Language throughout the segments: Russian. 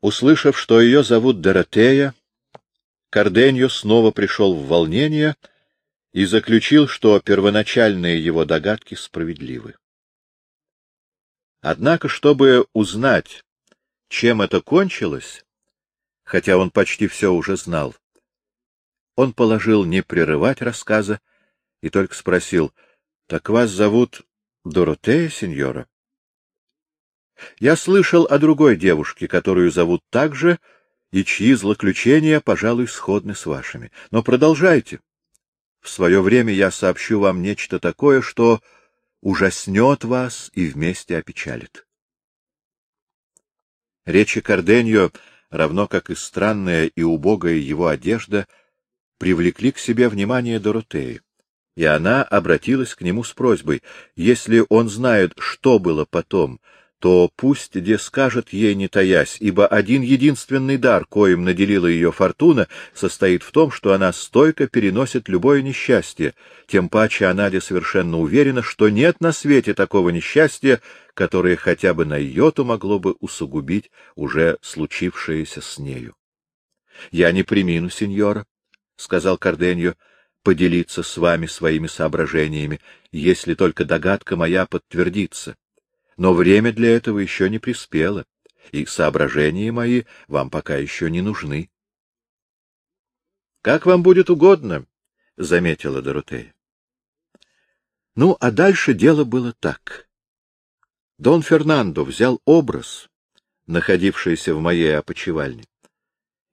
Услышав, что ее зовут Доротея, Карденьо снова пришел в волнение и заключил, что первоначальные его догадки справедливы. Однако, чтобы узнать, чем это кончилось, хотя он почти все уже знал, он положил не прерывать рассказа и только спросил, — Так вас зовут Доротея, сеньора? — Я слышал о другой девушке, которую зовут так же, и чьи злоключения, пожалуй, сходны с вашими. Но продолжайте. В свое время я сообщу вам нечто такое, что ужаснет вас и вместе опечалит. Речи Карденьо, равно как и странная и убогая его одежда, привлекли к себе внимание Доротеи, и она обратилась к нему с просьбой, если он знает, что было потом, то пусть где скажет ей, не таясь, ибо один единственный дар, коим наделила ее фортуна, состоит в том, что она стойко переносит любое несчастье, тем паче она де совершенно уверена, что нет на свете такого несчастья, которое хотя бы на йоту могло бы усугубить уже случившееся с нею. — Я не примину, сеньора, — сказал Карденьо, — поделиться с вами своими соображениями, если только догадка моя подтвердится но время для этого еще не приспело, и соображения мои вам пока еще не нужны. — Как вам будет угодно, — заметила Доротея. Ну, а дальше дело было так. Дон Фернандо взял образ, находившийся в моей опочивальне,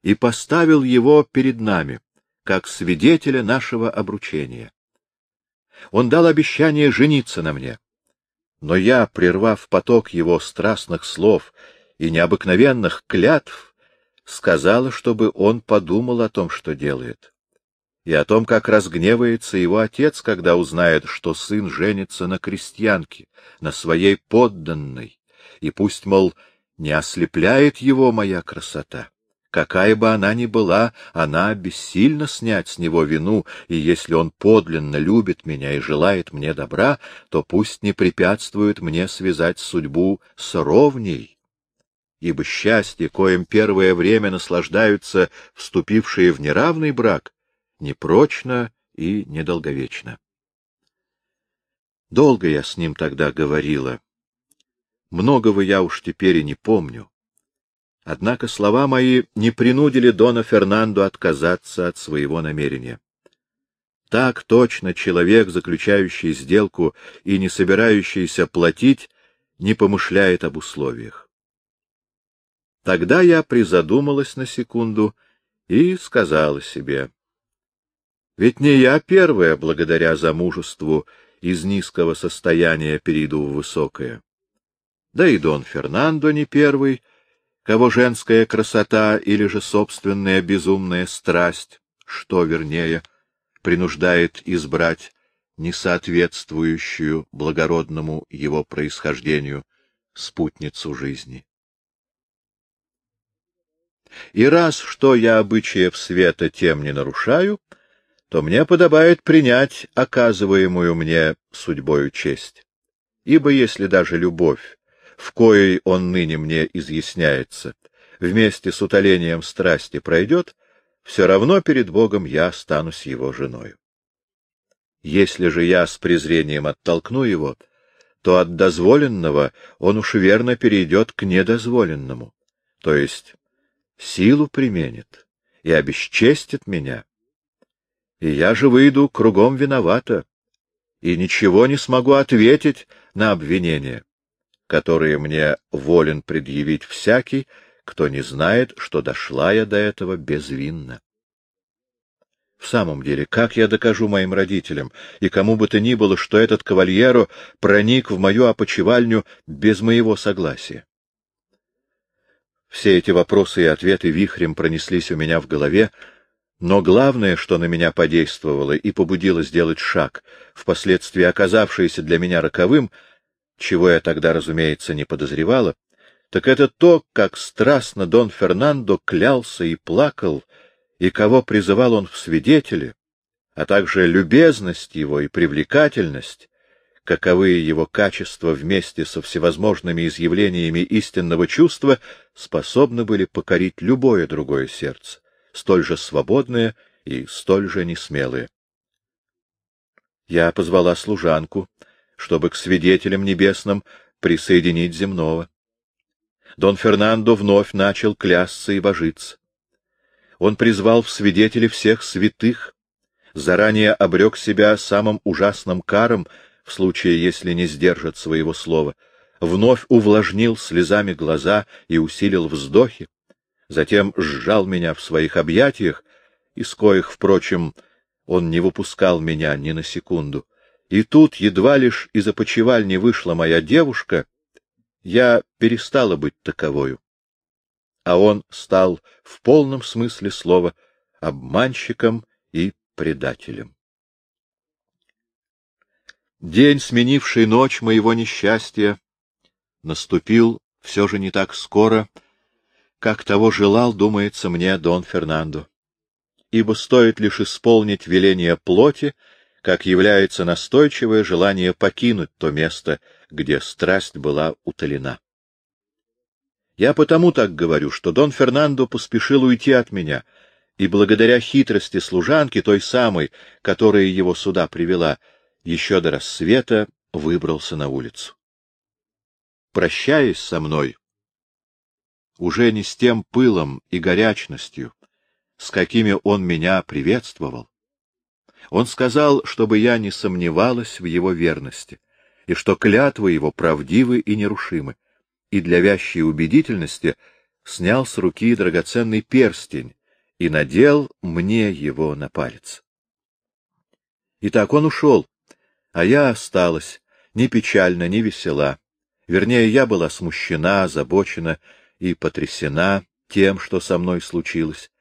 и поставил его перед нами, как свидетеля нашего обручения. Он дал обещание жениться на мне, но я, прервав поток его страстных слов и необыкновенных клятв, сказала, чтобы он подумал о том, что делает, и о том, как разгневается его отец, когда узнает, что сын женится на крестьянке, на своей подданной, и пусть, мол, не ослепляет его моя красота. Какая бы она ни была, она бессильно снять с него вину, и если он подлинно любит меня и желает мне добра, то пусть не препятствует мне связать судьбу с ровней. Ибо счастье, коим первое время наслаждаются вступившие в неравный брак, непрочно и недолговечно. Долго я с ним тогда говорила. Многого я уж теперь и не помню. Однако слова мои не принудили Дона Фернандо отказаться от своего намерения. Так точно человек, заключающий сделку и не собирающийся платить, не помышляет об условиях. Тогда я призадумалась на секунду и сказала себе, ведь не я первая, благодаря замужеству, из низкого состояния перейду в высокое. Да и Дон Фернандо не первый — кого женская красота или же собственная безумная страсть, что вернее, принуждает избрать несоответствующую благородному его происхождению спутницу жизни. И раз что я обычаев света тем не нарушаю, то мне подобает принять оказываемую мне судьбою честь. Ибо если даже любовь в коей он ныне мне изъясняется, вместе с утолением страсти пройдет, все равно перед Богом я останусь его женою. Если же я с презрением оттолкну его, то от дозволенного он уж верно перейдет к недозволенному, то есть силу применит и обесчестит меня. И я же выйду кругом виновата, и ничего не смогу ответить на обвинение которые мне волен предъявить всякий, кто не знает, что дошла я до этого безвинно. В самом деле, как я докажу моим родителям и кому бы то ни было, что этот кавальеро проник в мою опочивальню без моего согласия? Все эти вопросы и ответы вихрем пронеслись у меня в голове, но главное, что на меня подействовало и побудило сделать шаг, впоследствии оказавшийся для меня роковым — чего я тогда, разумеется, не подозревала, так это то, как страстно Дон Фернандо клялся и плакал, и кого призывал он в свидетели, а также любезность его и привлекательность, каковы его качества вместе со всевозможными изъявлениями истинного чувства способны были покорить любое другое сердце, столь же свободное и столь же несмелое. Я позвала служанку, чтобы к свидетелям небесным присоединить земного. Дон Фернандо вновь начал клясться и божиться. Он призвал в свидетели всех святых, заранее обрек себя самым ужасным каром в случае, если не сдержит своего слова, вновь увлажнил слезами глаза и усилил вздохи, затем сжал меня в своих объятиях, из коих, впрочем, он не выпускал меня ни на секунду. И тут, едва лишь из опочивальни вышла моя девушка, я перестала быть таковою. А он стал в полном смысле слова обманщиком и предателем. День, сменивший ночь моего несчастья, наступил все же не так скоро, как того желал, думается мне, Дон Фернандо. Ибо стоит лишь исполнить веление плоти, как является настойчивое желание покинуть то место, где страсть была утолена. Я потому так говорю, что Дон Фернандо поспешил уйти от меня, и благодаря хитрости служанки, той самой, которая его сюда привела, еще до рассвета выбрался на улицу. Прощаясь со мной, уже не с тем пылом и горячностью, с какими он меня приветствовал, он сказал, чтобы я не сомневалась в его верности, и что клятвы его правдивы и нерушимы, и для вящей убедительности снял с руки драгоценный перстень и надел мне его на палец. Итак, он ушел, а я осталась, ни печальна, ни весела. Вернее, я была смущена, озабочена и потрясена тем, что со мной случилось.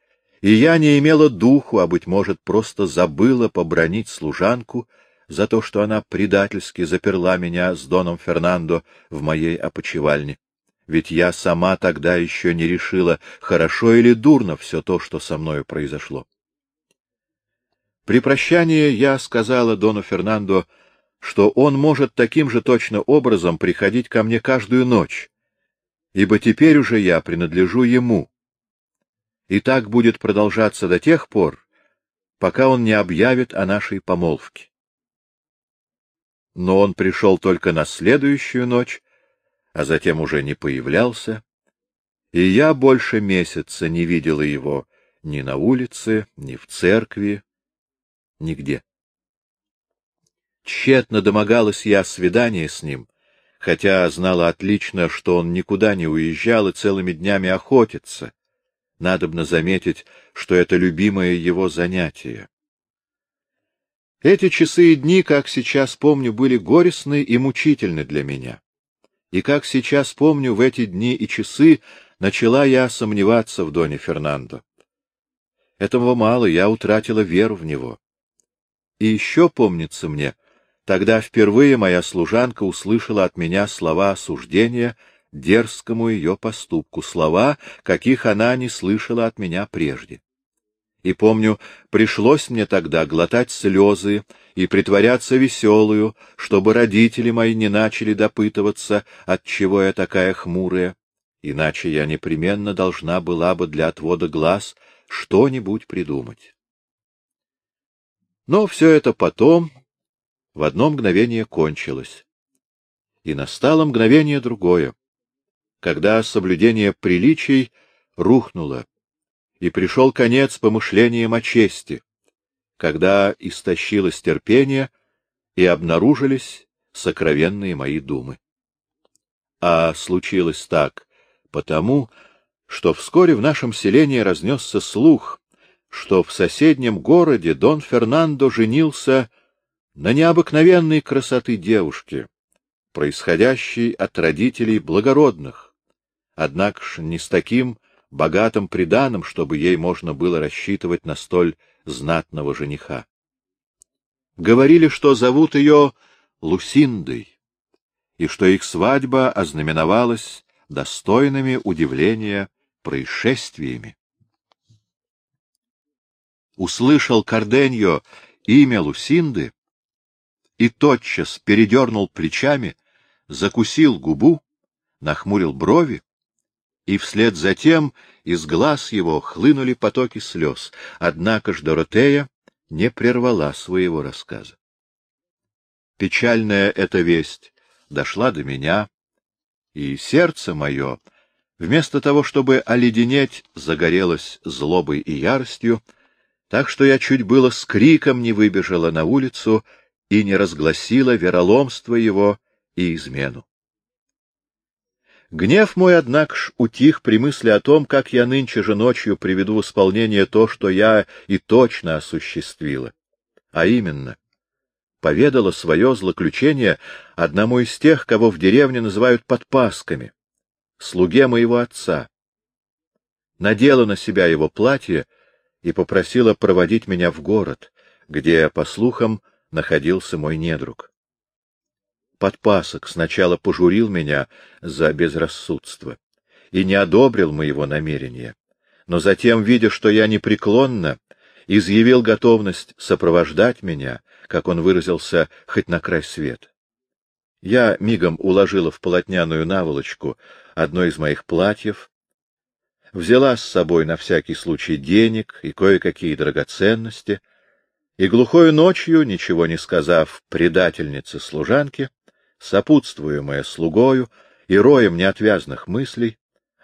И я не имела духу, а, быть может, просто забыла побронить служанку за то, что она предательски заперла меня с Доном Фернандо в моей опочивальне. Ведь я сама тогда еще не решила, хорошо или дурно все то, что со мною произошло. При прощании я сказала Дону Фернандо, что он может таким же точно образом приходить ко мне каждую ночь, ибо теперь уже я принадлежу ему. И так будет продолжаться до тех пор, пока он не объявит о нашей помолвке. Но он пришел только на следующую ночь, а затем уже не появлялся, и я больше месяца не видела его ни на улице, ни в церкви, нигде. Тщетно домогалась я свидания с ним, хотя знала отлично, что он никуда не уезжал и целыми днями охотится. Надобно заметить, что это любимое его занятие. Эти часы и дни, как сейчас помню, были горестны и мучительны для меня. И как сейчас помню, в эти дни и часы начала я сомневаться в Доне Фернандо. Этого мало, я утратила веру в него. И еще помнится мне, Тогда впервые моя служанка услышала от меня слова осуждения дерзкому ее поступку, слова, каких она не слышала от меня прежде. И помню, пришлось мне тогда глотать слезы и притворяться веселую, чтобы родители мои не начали допытываться, от чего я такая хмурая, иначе я непременно должна была бы для отвода глаз что-нибудь придумать. Но все это потом, в одно мгновение кончилось. И настало мгновение другое, когда соблюдение приличий рухнуло, и пришел конец помышлениям о чести, когда истощилось терпение и обнаружились сокровенные мои думы. А случилось так потому, что вскоре в нашем селении разнесся слух, что в соседнем городе Дон Фернандо женился на необыкновенной красоты девушки, происходящей от родителей благородных, однако ж не с таким богатым приданым, чтобы ей можно было рассчитывать на столь знатного жениха. Говорили, что зовут ее Лусиндой, и что их свадьба ознаменовалась достойными удивления происшествиями. Услышал Карденьо имя Лусинды, и тотчас передернул плечами, закусил губу, нахмурил брови, и вслед за тем из глаз его хлынули потоки слез, однако ж Доротея не прервала своего рассказа. Печальная эта весть дошла до меня, и сердце мое, вместо того, чтобы оледенеть, загорелось злобой и яростью, так что я чуть было с криком не выбежала на улицу и не разгласила вероломство его и измену. Гнев мой, однако ж, утих при мысли о том, как я нынче же ночью приведу в исполнение то, что я и точно осуществила. А именно, поведала свое злоключение одному из тех, кого в деревне называют подпасками, слуге моего отца. Надела на себя его платье и попросила проводить меня в город, где, по слухам, находился мой недруг. Подпасок сначала пожурил меня за безрассудство и не одобрил моего намерения, но затем, видя, что я непреклонна, изъявил готовность сопровождать меня, как он выразился, хоть на край света. Я мигом уложила в полотняную наволочку одно из моих платьев, взяла с собой на всякий случай денег и кое-какие драгоценности, и глухою ночью, ничего не сказав предательнице-служанке, сопутствуемая слугою и роем неотвязных мыслей,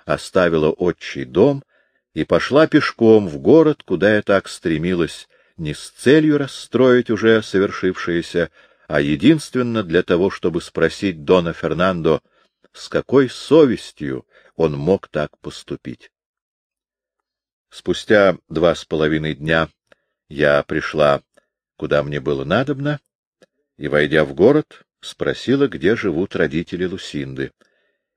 оставила отчий дом и пошла пешком в город, куда я так стремилась не с целью расстроить уже совершившееся, а единственно для того, чтобы спросить Дона Фернандо, с какой совестью он мог так поступить. Спустя два с половиной дня я пришла, куда мне было надобно, и, войдя в город, спросила, где живут родители Лусинды.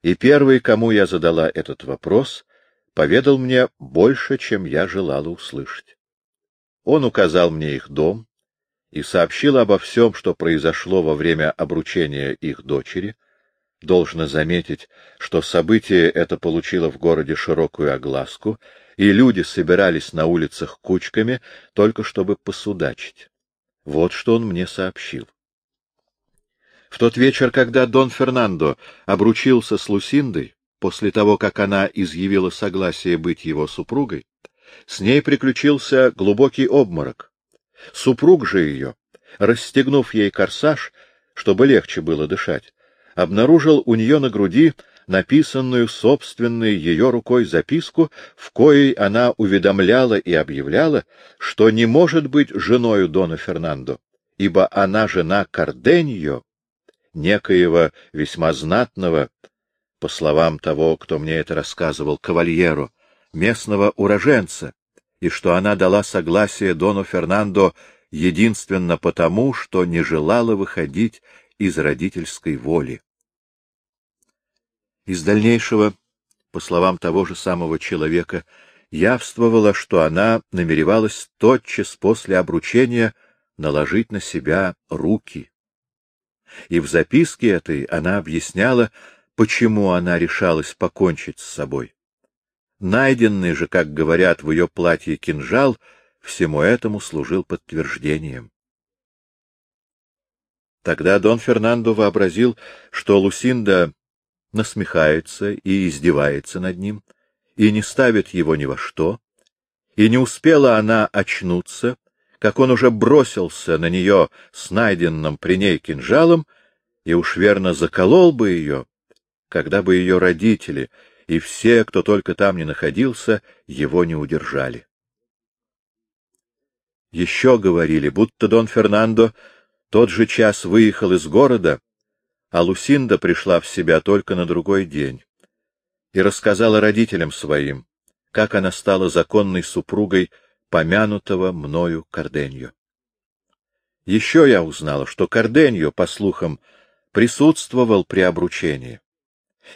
И первый, кому я задала этот вопрос, поведал мне больше, чем я желала услышать. Он указал мне их дом и сообщил обо всем, что произошло во время обручения их дочери. Должно заметить, что событие это получило в городе широкую огласку, и люди собирались на улицах кучками, только чтобы посудачить. Вот что он мне сообщил. В тот вечер, когда Дон Фернандо обручился с Лусиндой, после того, как она изъявила согласие быть его супругой, с ней приключился глубокий обморок. Супруг же ее, расстегнув ей корсаж, чтобы легче было дышать, обнаружил у нее на груди написанную собственной ее рукой записку, в коей она уведомляла и объявляла, что не может быть женою Дона Фернандо, ибо она жена Карденьо, некоего весьма знатного, по словам того, кто мне это рассказывал, кавальеру, местного уроженца, и что она дала согласие Дону Фернандо единственно потому, что не желала выходить из родительской воли. Из дальнейшего, по словам того же самого человека, явствовало, что она намеревалась тотчас после обручения наложить на себя руки и в записке этой она объясняла, почему она решалась покончить с собой. Найденный же, как говорят, в ее платье кинжал всему этому служил подтверждением. Тогда Дон Фернандо вообразил, что Лусинда насмехается и издевается над ним, и не ставит его ни во что, и не успела она очнуться, как он уже бросился на нее с найденным при ней кинжалом и уж верно заколол бы ее, когда бы ее родители и все, кто только там не находился, его не удержали. Еще говорили, будто Дон Фернандо тот же час выехал из города, а Лусинда пришла в себя только на другой день и рассказала родителям своим, как она стала законной супругой помянутого мною Карденью. Еще я узнала, что Карденью, по слухам, присутствовал при обручении.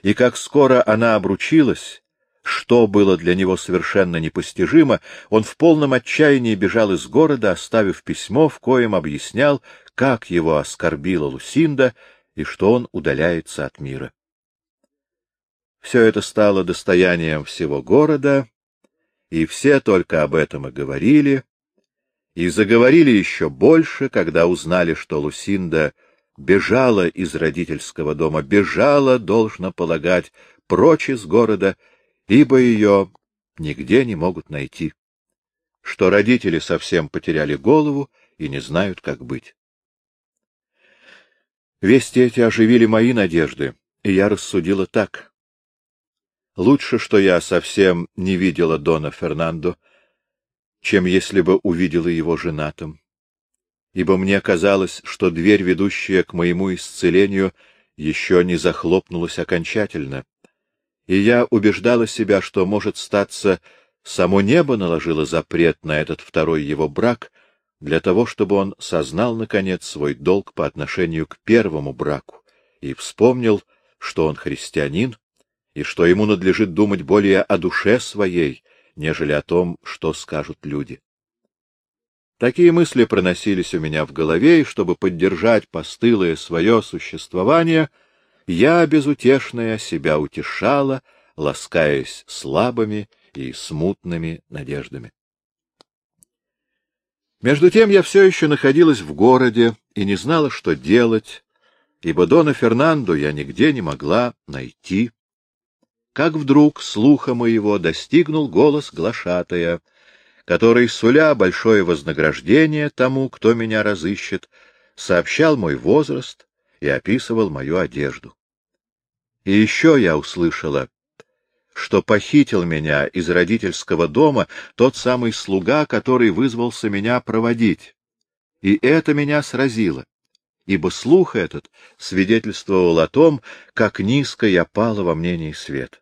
И как скоро она обручилась, что было для него совершенно непостижимо, он в полном отчаянии бежал из города, оставив письмо, в коем объяснял, как его оскорбила Лусинда и что он удаляется от мира. Все это стало достоянием всего города, и все только об этом и говорили, и заговорили еще больше, когда узнали, что Лусинда бежала из родительского дома, бежала, должно полагать, прочь из города, ибо ее нигде не могут найти, что родители совсем потеряли голову и не знают, как быть. Вести эти оживили мои надежды, и я рассудила так. Лучше, что я совсем не видела Дона Фернандо, чем если бы увидела его женатым. Ибо мне казалось, что дверь, ведущая к моему исцелению, еще не захлопнулась окончательно. И я убеждала себя, что, может статься, само небо наложило запрет на этот второй его брак для того, чтобы он сознал, наконец, свой долг по отношению к первому браку и вспомнил, что он христианин, и что ему надлежит думать более о душе своей, нежели о том, что скажут люди. Такие мысли проносились у меня в голове, и чтобы поддержать постылое свое существование, я, безутешная, себя утешала, ласкаясь слабыми и смутными надеждами. Между тем я все еще находилась в городе и не знала, что делать, ибо Дона Фернандо я нигде не могла найти как вдруг слуха моего достигнул голос глашатая, который, суля большое вознаграждение тому, кто меня разыщет, сообщал мой возраст и описывал мою одежду. И еще я услышала, что похитил меня из родительского дома тот самый слуга, который вызвался меня проводить. И это меня сразило, ибо слух этот свидетельствовал о том, как низко я пала во мнении свет.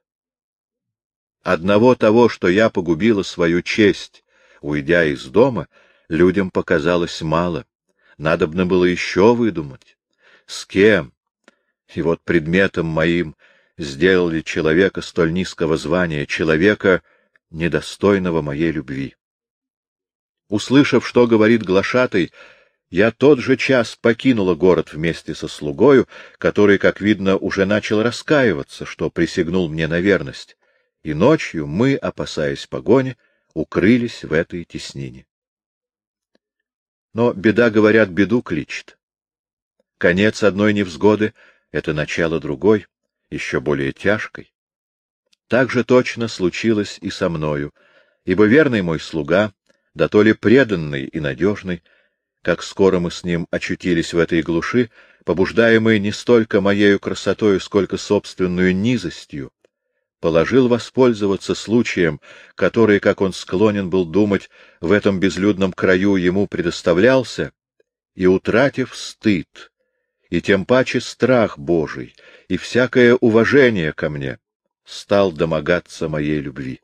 Одного того, что я погубила свою честь, уйдя из дома, людям показалось мало. Надобно было еще выдумать. С кем? И вот предметом моим сделали человека столь низкого звания, человека, недостойного моей любви. Услышав, что говорит глашатый, я тот же час покинула город вместе со слугою, который, как видно, уже начал раскаиваться, что присягнул мне на верность и ночью мы, опасаясь погони, укрылись в этой теснине. Но беда, говорят, беду кличет. Конец одной невзгоды — это начало другой, еще более тяжкой. Так же точно случилось и со мною, ибо верный мой слуга, да то ли преданный и надежный, как скоро мы с ним очутились в этой глуши, побуждаемый не столько моею красотою, сколько собственную низостью, положил воспользоваться случаем, который, как он склонен был думать, в этом безлюдном краю ему предоставлялся, и, утратив стыд, и тем паче страх Божий, и всякое уважение ко мне, стал домогаться моей любви.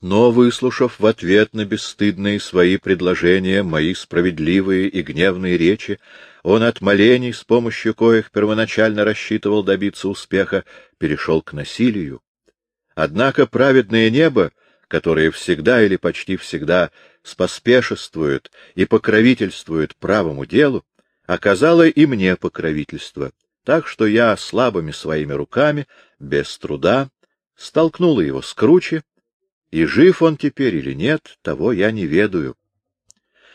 Но, выслушав в ответ на бесстыдные свои предложения, мои справедливые и гневные речи, он от молений, с помощью коих первоначально рассчитывал добиться успеха, перешел к насилию, Однако праведное небо, которое всегда или почти всегда споспешествует и покровительствует правому делу, оказало и мне покровительство, так что я слабыми своими руками, без труда, столкнула его с круче, и жив он теперь или нет, того я не ведаю.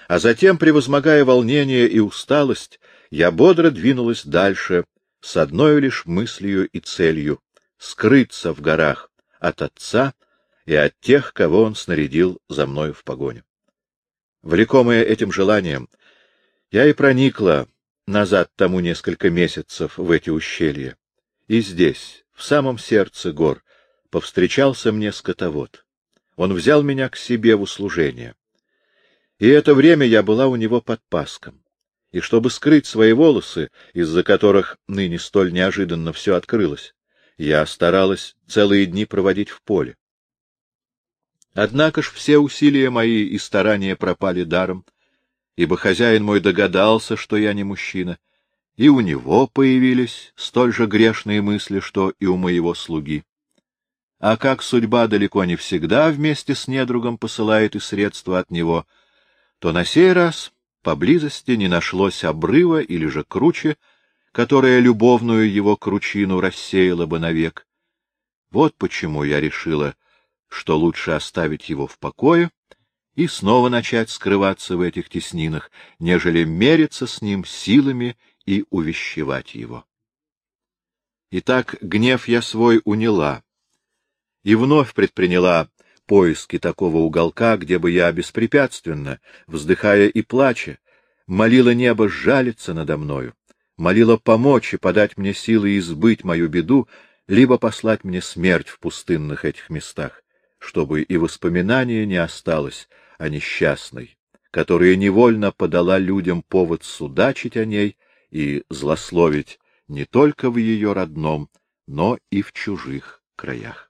А затем, превозмогая волнение и усталость, я бодро двинулась дальше, с одной лишь мыслью и целью — скрыться в горах, от отца и от тех, кого он снарядил за мною в погоню. Влекомая этим желанием, я и проникла назад тому несколько месяцев в эти ущелья. И здесь, в самом сердце гор, повстречался мне скотовод. Он взял меня к себе в услужение. И это время я была у него под паском. И чтобы скрыть свои волосы, из-за которых ныне столь неожиданно все открылось, я старалась целые дни проводить в поле. Однако ж все усилия мои и старания пропали даром, ибо хозяин мой догадался, что я не мужчина, и у него появились столь же грешные мысли, что и у моего слуги. А как судьба далеко не всегда вместе с недругом посылает и средства от него, то на сей раз поблизости не нашлось обрыва или же круче, которая любовную его кручину рассеяла бы навек. Вот почему я решила, что лучше оставить его в покое и снова начать скрываться в этих теснинах, нежели мериться с ним силами и увещевать его. Итак, гнев я свой уняла и вновь предприняла поиски такого уголка, где бы я беспрепятственно, вздыхая и плача, молила небо сжалиться надо мною, молила помочь и подать мне силы избыть мою беду, либо послать мне смерть в пустынных этих местах, чтобы и воспоминания не осталось о несчастной, которая невольно подала людям повод судачить о ней и злословить не только в ее родном, но и в чужих краях.